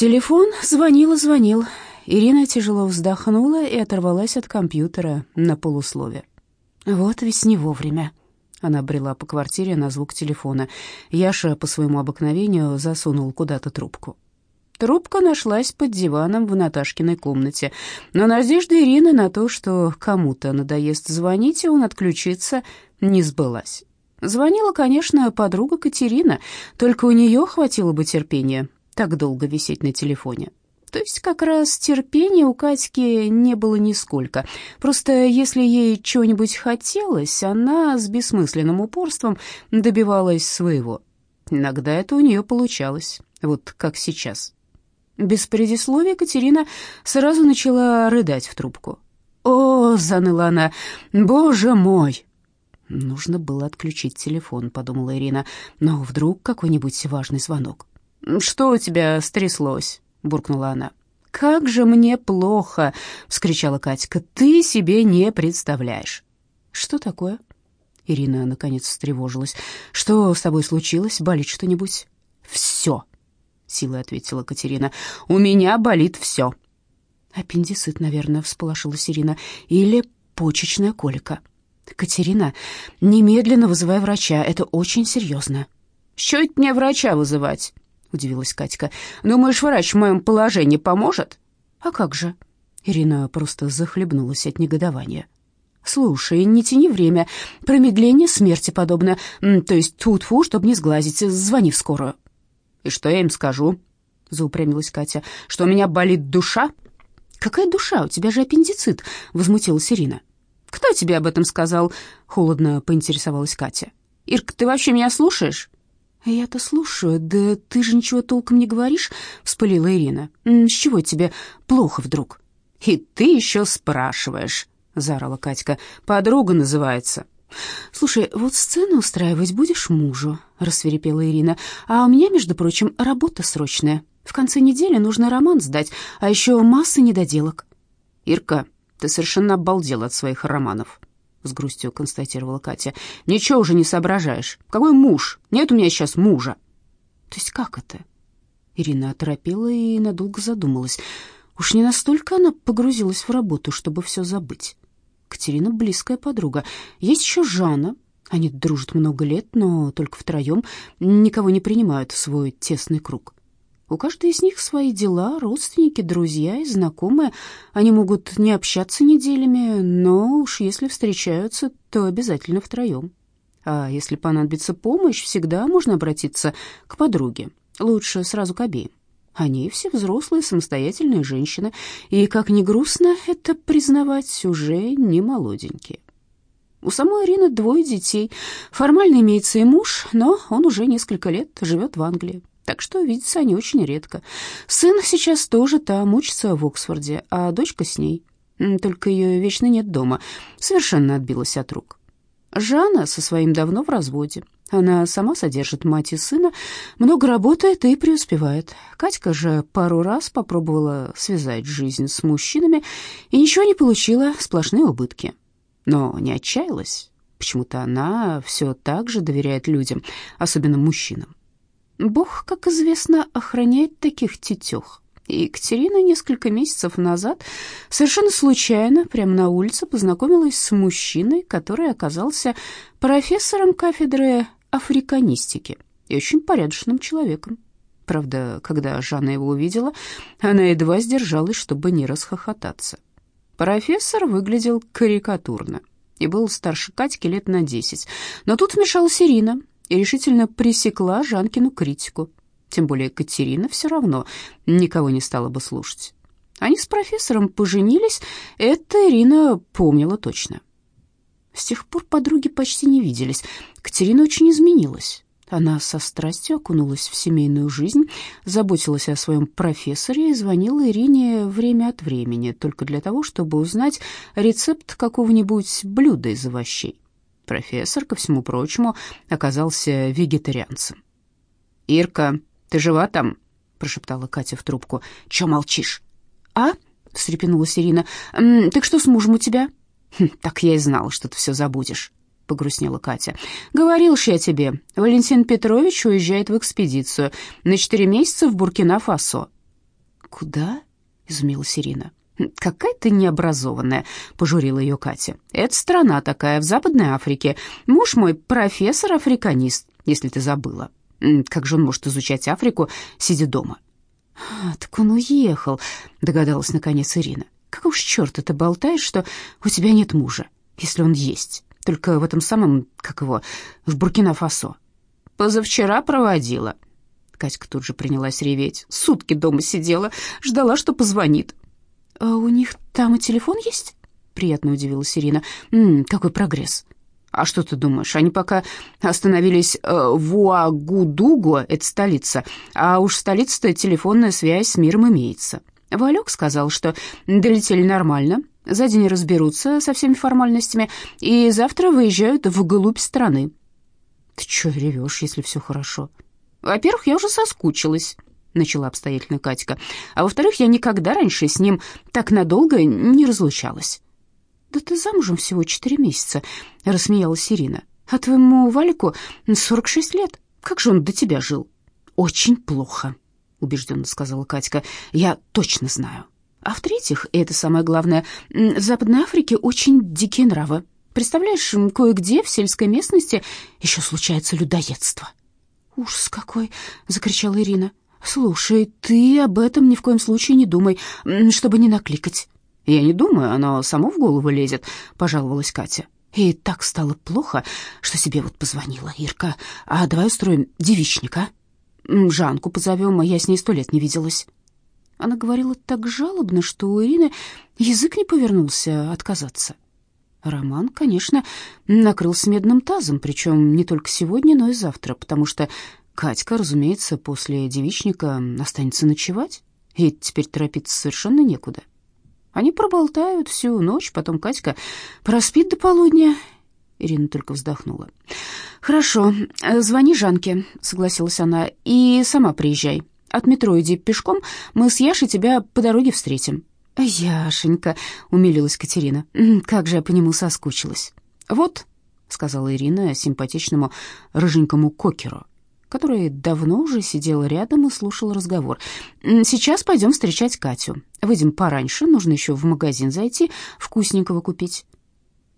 Телефон звонил и звонил. Ирина тяжело вздохнула и оторвалась от компьютера на полуслове. Вот ведь не вовремя. Она брела по квартире на звук телефона. Яша по своему обыкновению засунул куда-то трубку. Трубка нашлась под диваном в Наташкиной комнате, но надежда Ирины на то, что кому-то надоест звонить, и он отключится, не сбылась. Звонила, конечно, подруга Катерина, только у нее хватило бы терпения так долго висеть на телефоне. То есть как раз терпения у Катьки не было нисколько. Просто если ей чего-нибудь хотелось, она с бессмысленным упорством добивалась своего. Иногда это у нее получалось, вот как сейчас. Без предисловия Катерина сразу начала рыдать в трубку. «О!» — заныла она. «Боже мой!» Нужно было отключить телефон, подумала Ирина. Но вдруг какой-нибудь важный звонок. «Что у тебя стряслось?» — буркнула она. «Как же мне плохо!» — вскричала Катька. «Ты себе не представляешь!» «Что такое?» Ирина, наконец, встревожилась. «Что с тобой случилось? Болит что-нибудь?» «Все!» — силой ответила Катерина. «У меня болит все!» «Аппендицит, наверное», — всполошилась Ирина. «Или почечная колика». «Катерина, немедленно вызывай врача, это очень серьезно». «С это мне врача вызывать?» — удивилась Катька. «Думаешь, врач в моем положении поможет?» «А как же?» Ирина просто захлебнулась от негодования. «Слушай, не тяни время. Промедление смерти подобно. То есть тут-фу, чтобы не сглазить. Звони в скорую». «И что я им скажу?» — заупрямилась Катя. «Что у меня болит душа?» «Какая душа? У тебя же аппендицит!» — возмутилась Ирина. «Кто тебе об этом сказал?» — холодно поинтересовалась Катя. «Ирка, ты вообще меня слушаешь?» «Я-то слушаю, да ты же ничего толком не говоришь», — вспылила Ирина. «С чего тебе плохо вдруг?» «И ты еще спрашиваешь», — заорала Катька. «Подруга называется». «Слушай, вот сцену устраивать будешь мужу», — рассверепела Ирина. «А у меня, между прочим, работа срочная. В конце недели нужно роман сдать, а еще масса недоделок». «Ирка, ты совершенно обалдела от своих романов», — с грустью констатировала Катя. «Ничего уже не соображаешь. Какой муж? Нет у меня сейчас мужа». «То есть как это?» Ирина оторопела и надолго задумалась. Уж не настолько она погрузилась в работу, чтобы все забыть. Катерина — близкая подруга. Есть еще Жанна. Они дружат много лет, но только втроем никого не принимают в свой тесный круг. У каждой из них свои дела, родственники, друзья и знакомые. Они могут не общаться неделями, но уж если встречаются, то обязательно втроем. А если понадобится помощь, всегда можно обратиться к подруге. Лучше сразу к обеим. Они все взрослые, самостоятельные женщины, и, как ни грустно это признавать, уже не молоденькие. У самой Ирины двое детей. Формально имеется и муж, но он уже несколько лет живет в Англии так что видятся они очень редко. Сын сейчас тоже там, учится в Оксфорде, а дочка с ней. Только ее вечно нет дома, совершенно отбилась от рук. Жанна со своим давно в разводе. Она сама содержит мать и сына, много работает и преуспевает. Катька же пару раз попробовала связать жизнь с мужчинами и ничего не получила, сплошные убытки. Но не отчаялась. Почему-то она все так же доверяет людям, особенно мужчинам. Бог, как известно, охраняет таких тетёх. И Екатерина несколько месяцев назад совершенно случайно прямо на улице познакомилась с мужчиной, который оказался профессором кафедры африканистики и очень порядочным человеком. Правда, когда Жанна его увидела, она едва сдержалась, чтобы не расхохотаться. Профессор выглядел карикатурно и был старше Катьки лет на десять. Но тут вмешалась Ирина, и решительно пресекла Жанкину критику. Тем более Катерина все равно никого не стала бы слушать. Они с профессором поженились, это Ирина помнила точно. С тех пор подруги почти не виделись. Катерина очень изменилась. Она со страстью окунулась в семейную жизнь, заботилась о своем профессоре и звонила Ирине время от времени, только для того, чтобы узнать рецепт какого-нибудь блюда из овощей. Профессор, ко всему прочему, оказался вегетарианцем. «Ирка, ты жива там?» — прошептала Катя в трубку. «Чё молчишь?» «А?» — встрепенулась Ирина. «Так что с мужем у тебя?» хм, «Так я и знала, что ты все забудешь», — погрустнела Катя. «Говорил ж я тебе, Валентин Петрович уезжает в экспедицию на четыре месяца в Буркина-Фасо». «Куда?» — изумилась Ирина. «Какая ты необразованная», — пожурила ее Катя. «Это страна такая в Западной Африке. Муж мой профессор-африканист, если ты забыла. Как же он может изучать Африку, сидя дома?» «А, «Так он уехал», — догадалась наконец Ирина. «Как уж черт ты болтаешь, что у тебя нет мужа, если он есть, только в этом самом, как его, в Буркина-Фасо». «Позавчера проводила». Катька тут же принялась реветь. Сутки дома сидела, ждала, что позвонит. «А у них там и телефон есть?» Приятно удивилась Ирина. «М -м, «Какой прогресс?» А что ты думаешь? Они пока остановились э, в Уагудугу, это столица, а уж столица-то телефонная связь с миром имеется. Валек сказал, что долетели нормально, за день разберутся со всеми формальностями и завтра выезжают вглубь страны. Ты чё ревёшь, если всё хорошо? Во-первых, я уже соскучилась, начала обстоятельно Катька. А во-вторых, я никогда раньше с ним так надолго не разлучалась. «Да ты замужем всего четыре месяца», — рассмеялась Ирина. «А твоему Валику сорок шесть лет. Как же он до тебя жил?» «Очень плохо», — убежденно сказала Катька. «Я точно знаю. А в-третьих, и это самое главное, в Западной Африке очень дикие нравы. Представляешь, кое-где в сельской местности еще случается людоедство». «Ужас какой!» — закричала Ирина. «Слушай, ты об этом ни в коем случае не думай, чтобы не накликать». «Я не думаю, оно само в голову лезет», — пожаловалась Катя. «И так стало плохо, что себе вот позвонила Ирка. А давай устроим девичника. Жанку позовем, а я с ней сто лет не виделась». Она говорила так жалобно, что у Ирины язык не повернулся отказаться. Роман, конечно, накрылся медным тазом, причем не только сегодня, но и завтра, потому что Катька, разумеется, после девичника останется ночевать, и теперь торопиться совершенно некуда. Они проболтают всю ночь, потом Катька проспит до полудня. Ирина только вздохнула. «Хорошо, звони Жанке», — согласилась она, — «и сама приезжай. От метро иди пешком, мы с Яшей тебя по дороге встретим». «Яшенька», — умилилась Катерина, — «как же я по нему соскучилась». «Вот», — сказала Ирина симпатичному рыженькому кокеру, который давно уже сидел рядом и слушал разговор. «Сейчас пойдем встречать Катю. Выйдем пораньше, нужно еще в магазин зайти, вкусненького купить».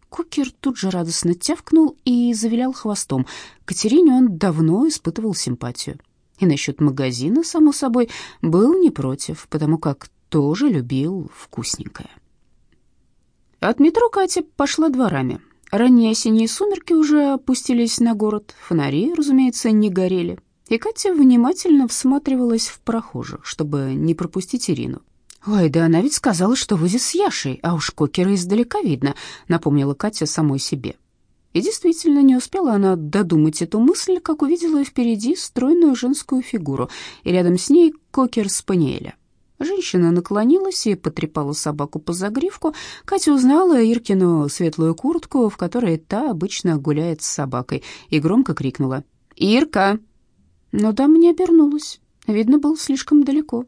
Кокер тут же радостно тявкнул и завилял хвостом. Катерине он давно испытывал симпатию. И насчет магазина, само собой, был не против, потому как тоже любил вкусненькое. От метро Катя пошла дворами. Ранние осенние сумерки уже опустились на город, фонари, разумеется, не горели, и Катя внимательно всматривалась в прохожих, чтобы не пропустить Ирину. «Ой, да она ведь сказала, что возит с Яшей, а уж кокера издалека видно», — напомнила Катя самой себе. И действительно, не успела она додумать эту мысль, как увидела впереди стройную женскую фигуру, и рядом с ней кокер-спаниеля. Женщина наклонилась и потрепала собаку по загривку. Катя узнала Иркину светлую куртку, в которой та обычно гуляет с собакой, и громко крикнула «Ирка!». Но дама не обернулась. Видно, был слишком далеко.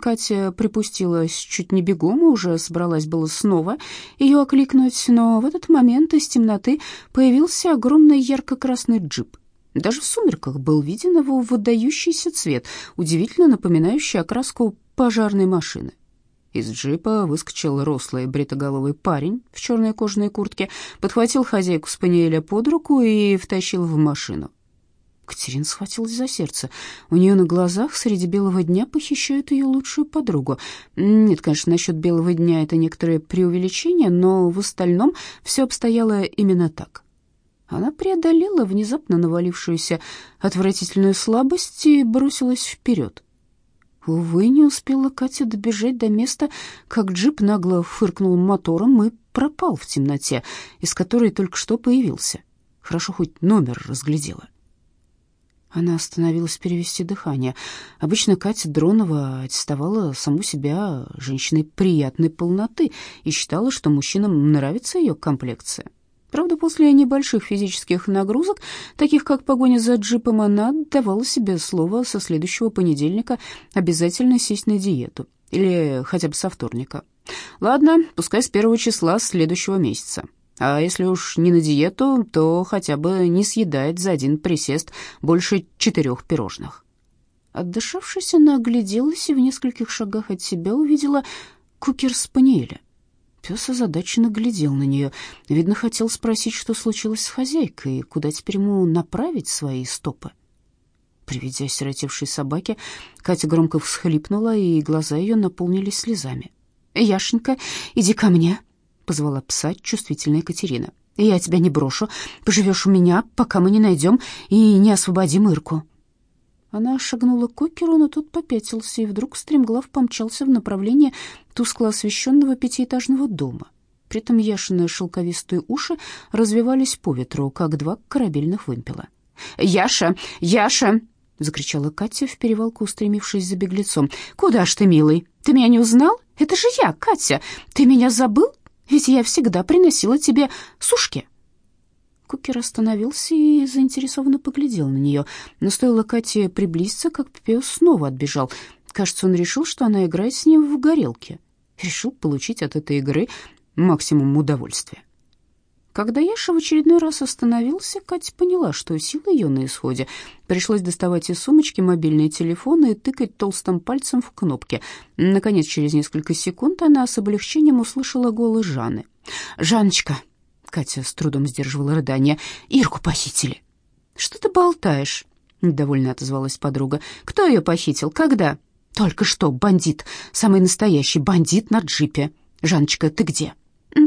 Катя припустилась чуть не бегом и уже собралась было снова ее окликнуть, но в этот момент из темноты появился огромный ярко-красный джип. Даже в сумерках был виден его выдающийся цвет, удивительно напоминающий окраску пожарной машины. Из джипа выскочил рослый бритоголовый парень в черной кожаной куртке, подхватил хозяйку спаниеля под руку и втащил в машину. Катерина схватилась за сердце. У нее на глазах среди белого дня похищают ее лучшую подругу. Нет, конечно, насчет белого дня это некоторое преувеличение, но в остальном все обстояло именно так. Она преодолела внезапно навалившуюся отвратительную слабость и бросилась вперед. Увы, не успела Катя добежать до места, как джип нагло фыркнул мотором и пропал в темноте, из которой только что появился. Хорошо хоть номер разглядела. Она остановилась перевести дыхание. Обычно Катя Дронова аттестовала саму себя женщиной приятной полноты и считала, что мужчинам нравится ее комплекция. Правда, после небольших физических нагрузок, таких как погоня за джипом, она давала себе слово со следующего понедельника обязательно сесть на диету. Или хотя бы со вторника. Ладно, пускай с первого числа следующего месяца. А если уж не на диету, то хотя бы не съедает за один присест больше четырех пирожных. Отдышавшись, она огляделась и в нескольких шагах от себя увидела кукер-спаниеля. Пес озадаченно глядел на нее. Видно, хотел спросить, что случилось с хозяйкой, и куда теперь ему направить свои стопы. При виде собаки Катя громко всхлипнула, и глаза ее наполнились слезами. «Яшенька, иди ко мне», — позвала пса чувствительная Катерина. «Я тебя не брошу. Поживешь у меня, пока мы не найдем и не освободим Ирку». Она шагнула к Кокеру, но тот попятился и вдруг стремглав помчался в направлении тускло освещенного пятиэтажного дома. При этом Яшины шелковистые уши развивались по ветру, как два корабельных вымпела. «Яша! Яша!» — закричала Катя в перевалку, устремившись за беглецом. «Куда ж ты, милый? Ты меня не узнал? Это же я, Катя! Ты меня забыл? Ведь я всегда приносила тебе сушки!» Кукер остановился и заинтересованно поглядел на нее. Но стоило Кате приблизиться, как пес снова отбежал. Кажется, он решил, что она играет с ним в горелке. Решил получить от этой игры максимум удовольствия. Когда Яша в очередной раз остановился, Катя поняла, что сила ее на исходе. Пришлось доставать из сумочки мобильный телефон и тыкать толстым пальцем в кнопки. Наконец, через несколько секунд она с облегчением услышала голос Жанны. «Жанночка, Катя с трудом сдерживала рыдание. «Ирку похитили». «Что ты болтаешь?» — недовольно отозвалась подруга. «Кто ее похитил? Когда?» «Только что, бандит. Самый настоящий бандит на джипе. Жанночка, ты где?»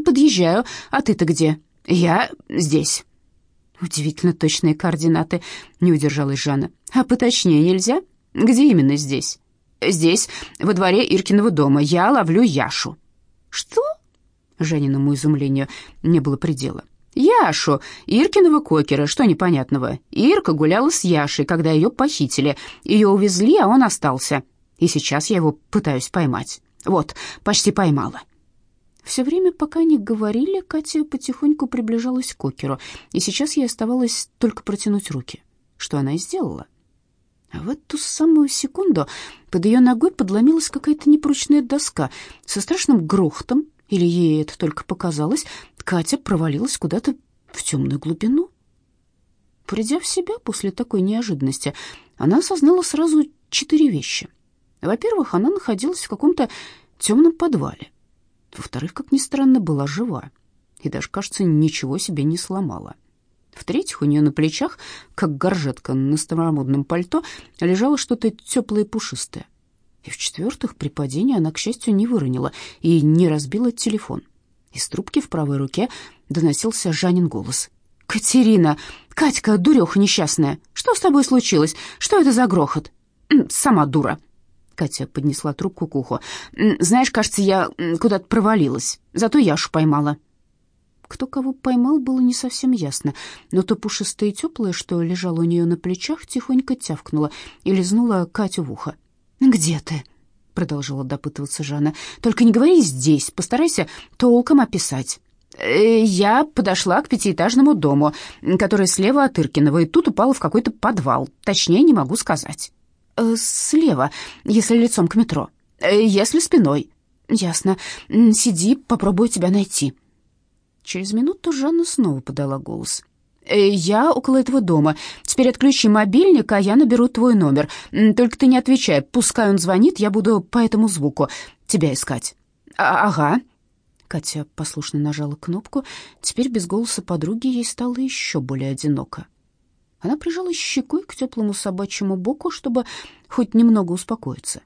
«Подъезжаю. А ты-то где?» «Я здесь». «Удивительно точные координаты», — не удержалась Жанна. «А поточнее нельзя? Где именно здесь?» «Здесь, во дворе Иркиного дома. Я ловлю Яшу». «Что?» Жениному изумлению не было предела. «Яшу, Иркиного кокера, что непонятного? Ирка гуляла с Яшей, когда ее похитили. Ее увезли, а он остался. И сейчас я его пытаюсь поймать. Вот, почти поймала». Все время, пока они говорили, Катя потихоньку приближалась к кокеру, и сейчас ей оставалось только протянуть руки, что она и сделала. А в эту самую секунду под ее ногой подломилась какая-то непрочная доска со страшным грохотом, или ей это только показалось, Катя провалилась куда-то в темную глубину. Придя в себя после такой неожиданности, она осознала сразу четыре вещи. Во-первых, она находилась в каком-то темном подвале. Во-вторых, как ни странно, была жива и даже, кажется, ничего себе не сломала. В-третьих, у нее на плечах, как горжетка на старомодном пальто, лежало что-то теплое и пушистое. И в-четвертых, при падении она, к счастью, не выронила и не разбила телефон. Из трубки в правой руке доносился Жанин голос. «Катерина! Катька, дуреха несчастная! Что с тобой случилось? Что это за грохот?» «Сама дура!» Катя поднесла трубку к уху. «Знаешь, кажется, я куда-то провалилась, зато Яшу поймала». Кто кого поймал, было не совсем ясно, но то пушистое и теплое, что лежало у нее на плечах, тихонько тявкнуло и лизнуло Катю в ухо. «Где ты?» — продолжила допытываться Жанна. «Только не говори здесь, постарайся толком описать». «Э, «Я подошла к пятиэтажному дому, который слева от Иркиного, и тут упала в какой-то подвал. Точнее, не могу сказать». «Э, «Слева, если лицом к метро. Э, если спиной». «Ясно. Сиди, попробую тебя найти». Через минуту Жанна снова подала голос. Э, «Я около этого дома. Теперь отключи мобильник, а я наберу твой номер. Только ты не отвечай. Пускай он звонит, я буду по этому звуку тебя искать». А «Ага». Катя послушно нажала кнопку. Теперь без голоса подруги ей стало еще более одиноко. Она прижалась щекой к теплому собачьему боку, чтобы хоть немного успокоиться.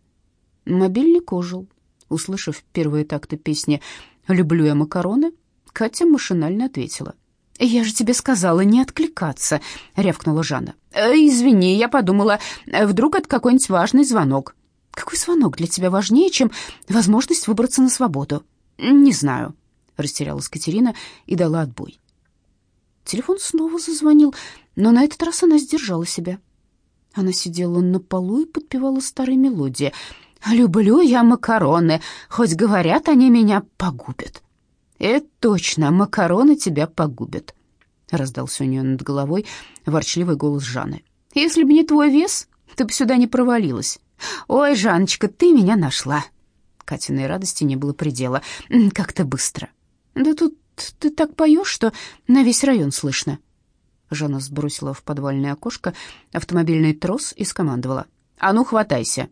Мобильник ожил. Услышав первые такты песни «Люблю я макароны», Катя машинально ответила — «Я же тебе сказала не откликаться», — рявкнула Жанна. «Э, «Извини, я подумала, вдруг это какой-нибудь важный звонок». «Какой звонок для тебя важнее, чем возможность выбраться на свободу?» «Не знаю», — растерялась Катерина и дала отбой. Телефон снова зазвонил, но на этот раз она сдержала себя. Она сидела на полу и подпевала старые мелодии. «Люблю я макароны, хоть говорят, они меня погубят». «Это точно, макароны тебя погубят», — раздался у нее над головой ворчливый голос Жанны. «Если бы не твой вес, ты бы сюда не провалилась. Ой, Жанночка, ты меня нашла». Катиной радости не было предела. «Как-то быстро». «Да тут ты так поешь, что на весь район слышно». Жанна сбросила в подвальное окошко автомобильный трос и скомандовала. А ну, хватайся!»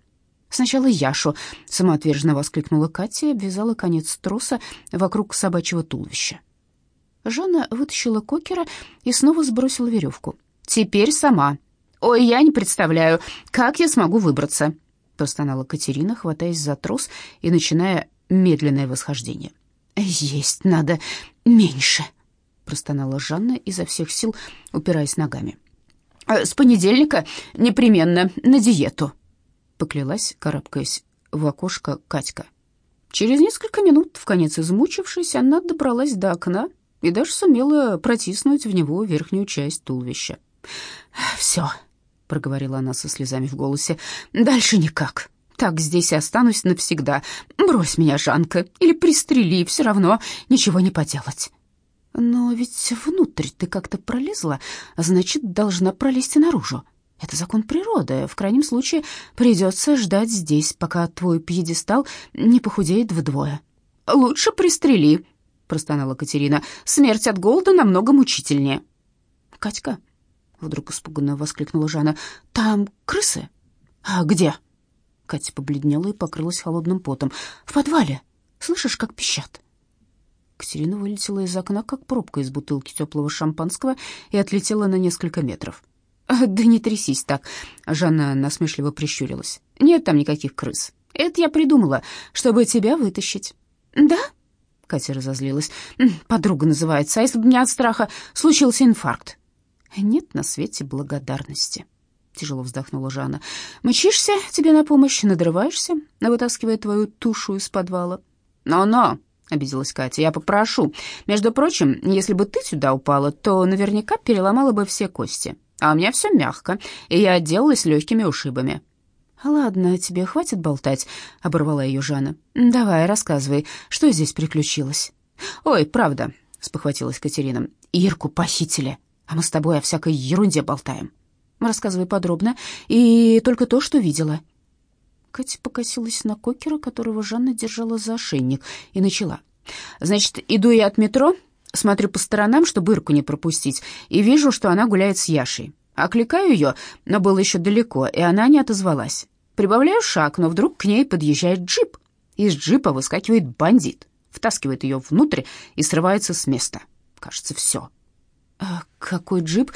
«Сначала Яшу!» — самоотверженно воскликнула Катя и обвязала конец троса вокруг собачьего туловища. Жанна вытащила кокера и снова сбросила веревку. «Теперь сама!» «Ой, я не представляю, как я смогу выбраться!» — простонала Катерина, хватаясь за трос и начиная медленное восхождение. «Есть надо меньше!» — простонала Жанна изо всех сил, упираясь ногами. «С понедельника непременно на диету!» Поклялась, карабкаясь в окошко Катька. Через несколько минут, в конец измучившись, она добралась до окна и даже сумела протиснуть в него верхнюю часть туловища. «Все», — проговорила она со слезами в голосе, — «дальше никак. Так здесь и останусь навсегда. Брось меня, Жанка, или пристрели, все равно ничего не поделать». «Но ведь внутрь ты как-то пролезла, значит, должна пролезть и наружу», это закон природы. В крайнем случае придется ждать здесь, пока твой пьедестал не похудеет вдвое. Лучше пристрели, простонала Катерина. Смерть от голода намного мучительнее. Катька, вдруг испуганно воскликнула Жанна. Там крысы? А где? Катя побледнела и покрылась холодным потом. В подвале. Слышишь, как пищат? Катерина вылетела из окна, как пробка из бутылки теплого шампанского, и отлетела на несколько метров. «Да не трясись так», — Жанна насмешливо прищурилась. «Нет там никаких крыс. Это я придумала, чтобы тебя вытащить». «Да?» — Катя разозлилась. «Подруга называется, а если бы мне от страха случился инфаркт?» «Нет на свете благодарности», — тяжело вздохнула Жанна. «Мчишься тебе на помощь, надрываешься, вытаскивая твою тушу из подвала». «Но-но», — обиделась Катя, — «я попрошу. Между прочим, если бы ты сюда упала, то наверняка переломала бы все кости. А у меня все мягко, и я отделалась легкими ушибами». «Ладно, тебе хватит болтать», — оборвала ее Жанна. «Давай, рассказывай, что здесь приключилось?» «Ой, правда», — спохватилась Катерина. «Ирку похитили, а мы с тобой о всякой ерунде болтаем». «Рассказывай подробно, и только то, что видела». Катя покосилась на кокера, которого Жанна держала за ошейник, и начала. «Значит, иду я от метро, Смотрю по сторонам, чтобы Ирку не пропустить, и вижу, что она гуляет с Яшей. Окликаю ее, но было еще далеко, и она не отозвалась. Прибавляю шаг, но вдруг к ней подъезжает джип. Из джипа выскакивает бандит, втаскивает ее внутрь и срывается с места. Кажется, все. «А какой джип?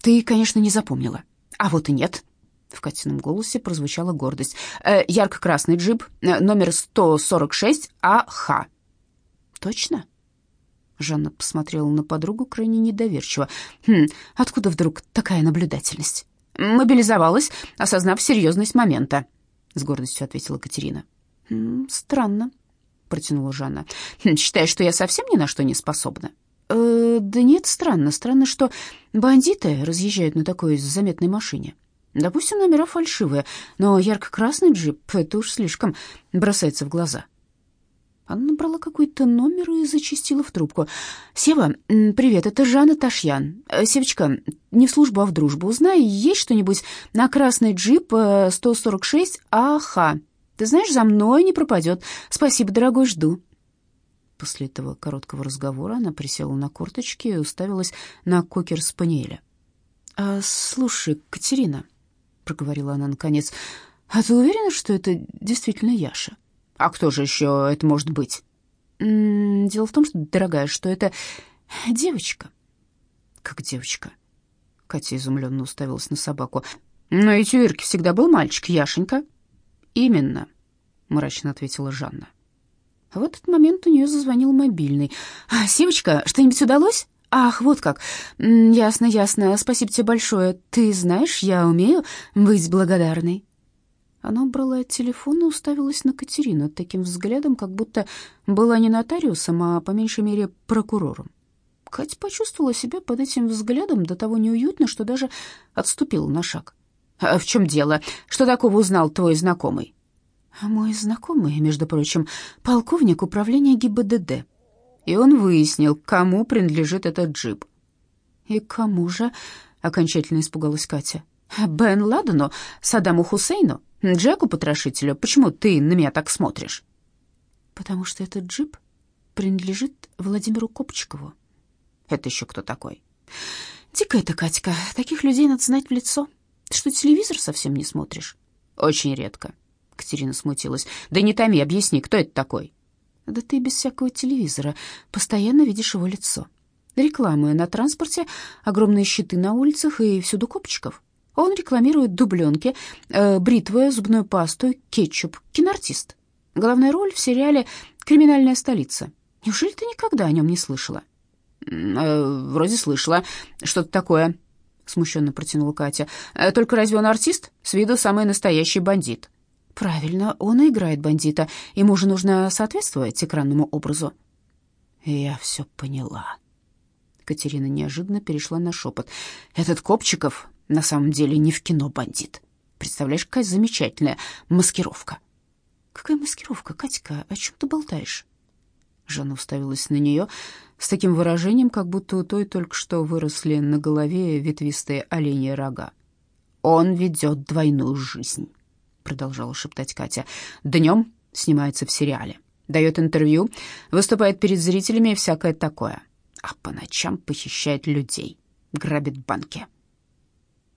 Ты, конечно, не запомнила. А вот и нет». В Катином голосе прозвучала гордость. «Э, «Ярко-красный джип, э, номер 146 АХ». «Точно?» Жанна посмотрела на подругу крайне недоверчиво. «Хм, откуда вдруг такая наблюдательность?» «Мобилизовалась, осознав серьезность момента», — с гордостью ответила Катерина. «Странно», — протянула Жанна. «Хм, «Считаешь, что я совсем ни на что не способна?» э, «Да нет, странно. Странно, что бандиты разъезжают на такой заметной машине. Допустим, номера фальшивые, но ярко-красный джип — это уж слишком бросается в глаза». Она набрала какой-то номер и зачастила в трубку. «Сева, привет, это Жанна Ташьян. Э, Севочка, не в службу, а в дружбу. Узнай, есть что-нибудь на красный джип 146 э, АХ. Ты знаешь, за мной не пропадет. Спасибо, дорогой, жду». После этого короткого разговора она присела на корточки и уставилась на кокер-спаниеля. «А, «Слушай, Катерина», — проговорила она наконец, — «а ты уверена, что это действительно Яша?» А кто же еще это может быть? Дело в том, что, дорогая, что это девочка. Как девочка? Катя изумленно уставилась на собаку. Но ведь у Ирки всегда был мальчик, Яшенька. Именно, мрачно ответила Жанна. В этот момент у нее зазвонил мобильный. «А, «Сивочка, что-нибудь удалось?» «Ах, вот как. Ясно, ясно. Спасибо тебе большое. Ты знаешь, я умею быть благодарной». Она брала телефон и уставилась на Катерину таким взглядом, как будто была не нотариусом, а по меньшей мере прокурором. Катя почувствовала себя под этим взглядом до того неуютно, что даже отступила на шаг. «А в чем дело? Что такого узнал твой знакомый?» «А «Мой знакомый, между прочим, полковник управления ГИБДД. И он выяснил, кому принадлежит этот джип». «И кому же?» — окончательно испугалась Катя. «Бен Ладену? Саддаму Хусейну?» Джеку-потрошителю, почему ты на меня так смотришь?» «Потому что этот джип принадлежит Владимиру Копчикову». «Это еще кто такой?» «Дикая ты, Катька, таких людей надо знать в лицо. Ты что, телевизор совсем не смотришь?» «Очень редко». Катерина смутилась. «Да не томи, объясни, кто это такой?» «Да ты без всякого телевизора постоянно видишь его лицо. Рекламы на транспорте, огромные щиты на улицах и всюду копчиков. Он рекламирует дубленки, э, бритвы, зубную пасту, кетчуп. Киноартист. Главная роль в сериале «Криминальная столица». Неужели ты никогда о нем не слышала?» э, «Вроде слышала. Что-то такое», — смущенно протянула Катя. «Э, «Только разве он артист? С виду самый настоящий бандит». «Правильно, он и играет бандита. Ему же нужно соответствовать экранному образу». «Я все поняла». Катерина неожиданно перешла на шепот. «Этот Копчиков на самом деле не в кино бандит. Представляешь, какая замечательная маскировка». «Какая маскировка, Катька? О чем ты болтаешь?» Жанна уставилась на нее с таким выражением, как будто у той только что выросли на голове ветвистые оленьи рога. «Он ведет двойную жизнь», — продолжала шептать Катя. «Днем снимается в сериале, дает интервью, выступает перед зрителями и всякое такое, а по ночам похищает людей, грабит банки».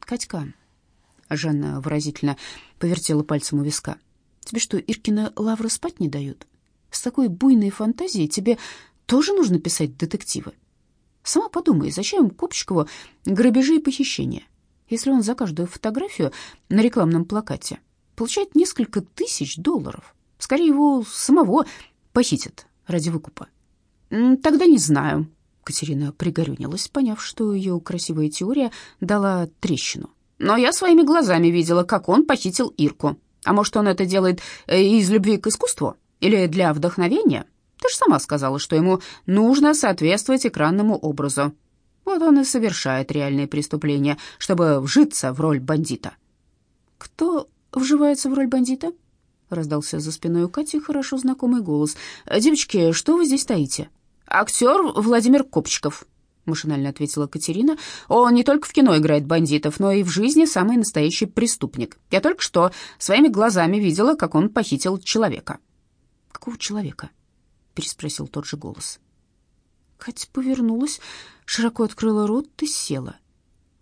«Катька», — Жанна выразительно повертела пальцем у виска, «тебе что, Иркина лавры спать не дают?» С такой буйной фантазией тебе тоже нужно писать детективы. Сама подумай, зачем Копчикову грабежи и похищения, если он за каждую фотографию на рекламном плакате получает несколько тысяч долларов? Скорее, его самого похитят ради выкупа. Тогда не знаю. Катерина пригорюнилась, поняв, что ее красивая теория дала трещину. Но я своими глазами видела, как он похитил Ирку. А может, он это делает э, из любви к искусству? Или для вдохновения? Ты же сама сказала, что ему нужно соответствовать экранному образу. Вот он и совершает реальные преступления, чтобы вжиться в роль бандита. Кто вживается в роль бандита? раздался за спиной у Кати хорошо знакомый голос. Девочки, что вы здесь стоите? Актер Владимир Копчиков, машинально ответила Катерина. Он не только в кино играет бандитов, но и в жизни самый настоящий преступник. Я только что своими глазами видела, как он похитил человека. «Какого человека?» — переспросил тот же голос. Катя повернулась, широко открыла рот и села.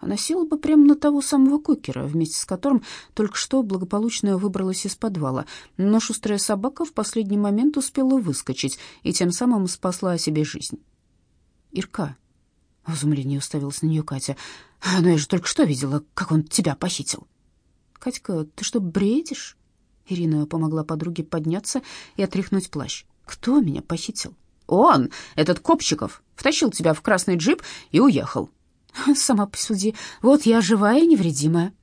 Она села бы прямо на того самого кокера, вместе с которым только что благополучно выбралась из подвала, но шустрая собака в последний момент успела выскочить и тем самым спасла себе жизнь. «Ирка», — в изумлении уставилась на нее Катя, — «но я же только что видела, как он тебя похитил». «Катька, ты что, бредишь?» Ирина помогла подруге подняться и отряхнуть плащ. «Кто меня похитил?» «Он, этот Копчиков, втащил тебя в красный джип и уехал». «Сама посуди, вот я живая и невредимая».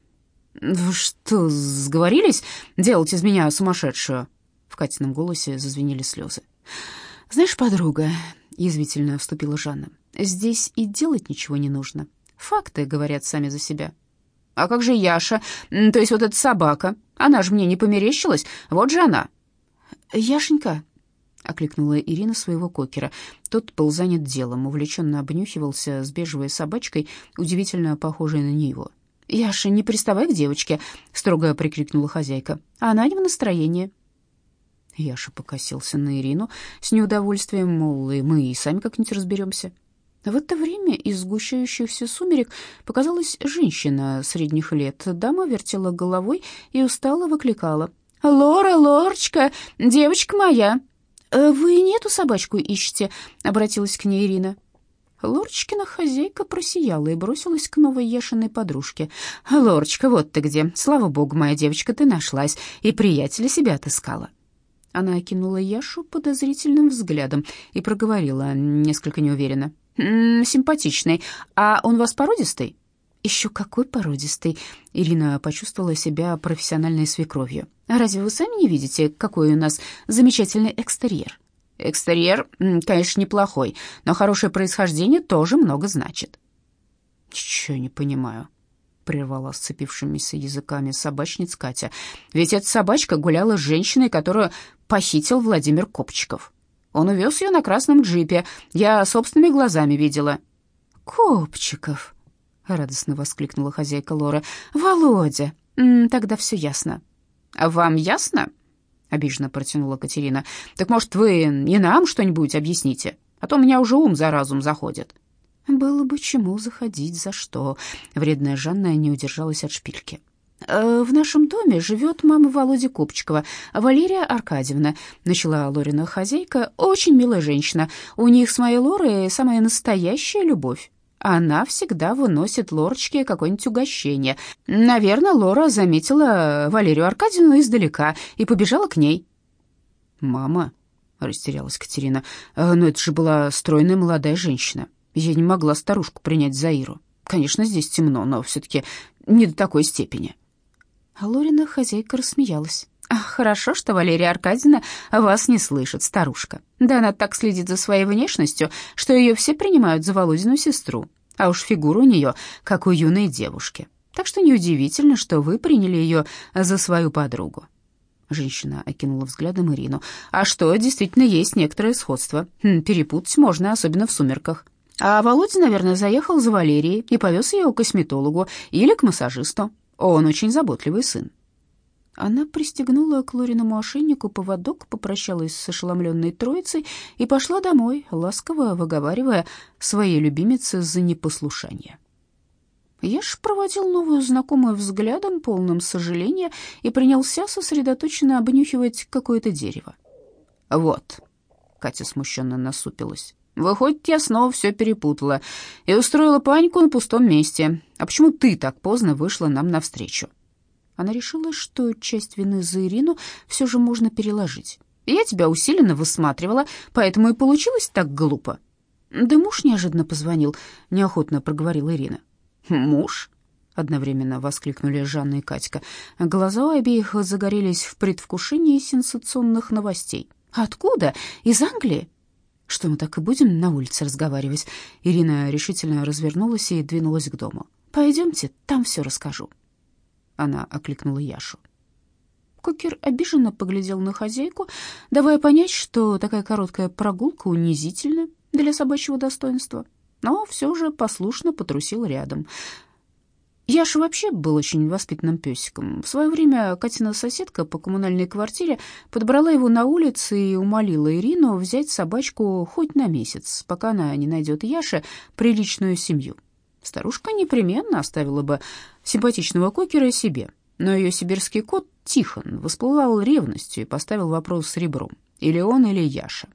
«Вы что, сговорились делать из меня сумасшедшую?» В Катином голосе зазвенели слезы. «Знаешь, подруга», — язвительно вступила Жанна, — «здесь и делать ничего не нужно. Факты говорят сами за себя». «А как же Яша, то есть вот эта собака?» Она же мне не померещилась, вот же она». «Яшенька», — окликнула Ирина своего кокера. Тот был занят делом, увлеченно обнюхивался с бежевой собачкой, удивительно похожей на него. «Яша, не приставай к девочке», — строго прикрикнула хозяйка. «Она не в настроении». Яша покосился на Ирину с неудовольствием, мол, и мы и сами как-нибудь разберемся. В это время из сгущающихся сумерек показалась женщина средних лет. Дама вертела головой и устало выкликала. «Лора, Лорочка, девочка моя!» «Э, «Вы не эту собачку ищете?» — обратилась к ней Ирина. Лорочкина хозяйка просияла и бросилась к новой Яшиной подружке. «Лорочка, вот ты где! Слава богу, моя девочка, ты нашлась, и приятеля себя отыскала!» Она окинула Яшу подозрительным взглядом и проговорила несколько неуверенно. Симпатичный. А он вас породистый? Еще какой породистый. Ирина почувствовала себя профессиональной свекровью. А разве вы сами не видите, какой у нас замечательный экстерьер? Экстерьер, конечно, неплохой, но хорошее происхождение тоже много значит. Ничего не понимаю, прервала сцепившимися языками собачниц Катя. Ведь эта собачка гуляла с женщиной, которую похитил Владимир Копчиков. Он увез ее на красном джипе. Я собственными глазами видела». «Копчиков!» — радостно воскликнула хозяйка Лора. «Володя! Тогда все ясно». «А вам ясно?» — обиженно протянула Катерина. «Так, может, вы и нам что-нибудь объясните? А то у меня уже ум за разум заходит». Было бы чему заходить, за что. Вредная Жанна не удержалась от шпильки. Э, «В нашем доме живет мама Володи Копчикова, Валерия Аркадьевна», — начала Лорина хозяйка. «Очень милая женщина. У них с моей Лорой самая настоящая любовь. Она всегда выносит Лорочке какое-нибудь угощение. Наверное, Лора заметила Валерию Аркадьевну издалека и побежала к ней». «Мама», — растерялась Катерина, «э, — «но это же была стройная молодая женщина. Я не могла старушку принять за Иру. Конечно, здесь темно, но все-таки не до такой степени». А Лорина хозяйка рассмеялась. «Ах, хорошо, что Валерия Аркадьевна вас не слышит, старушка. Да она так следит за своей внешностью, что ее все принимают за Володину сестру. А уж фигура у нее, как у юной девушки. Так что неудивительно, что вы приняли ее за свою подругу». Женщина окинула взглядом Ирину. «А что, действительно есть некоторое сходство. Хм, перепутать можно, особенно в сумерках. А Володя, наверное, заехал за Валерией и повез ее к косметологу или к массажисту. Он очень заботливый сын. Она пристегнула к Лориному ошейнику поводок, попрощалась с ошеломленной троицей и пошла домой, ласково выговаривая своей любимице за непослушание. Еш проводил новую знакомую взглядом, полным сожаления, и принялся сосредоточенно обнюхивать какое-то дерево. «Вот», — Катя смущенно насупилась, Выходит, я снова все перепутала и устроила панику на пустом месте. А почему ты так поздно вышла нам навстречу?» Она решила, что часть вины за Ирину все же можно переложить. «Я тебя усиленно высматривала, поэтому и получилось так глупо». «Да муж неожиданно позвонил», — неохотно проговорила Ирина. «Муж?» — одновременно воскликнули Жанна и Катька. Глаза у обеих загорелись в предвкушении сенсационных новостей. «Откуда? Из Англии?» Что мы так и будем на улице разговаривать? Ирина решительно развернулась и двинулась к дому. Пойдемте, там все расскажу. Она окликнула Яшу. Кокер обиженно поглядел на хозяйку, давая понять, что такая короткая прогулка унизительна для собачьего достоинства, но все же послушно потрусил рядом. Яша вообще был очень воспитанным песиком. В свое время Катина соседка по коммунальной квартире подобрала его на улице и умолила Ирину взять собачку хоть на месяц, пока она не найдет Яше приличную семью. Старушка непременно оставила бы симпатичного кокера себе, но ее сибирский кот Тихон воспылал ревностью и поставил вопрос с ребром. Или он, или Яша.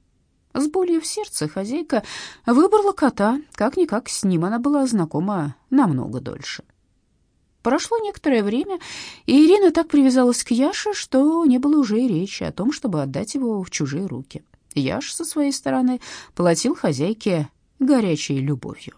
С болью в сердце хозяйка выбрала кота, как-никак с ним она была знакома намного дольше. Прошло некоторое время, и Ирина так привязалась к Яше, что не было уже и речи о том, чтобы отдать его в чужие руки. Яш со своей стороны платил хозяйке горячей любовью.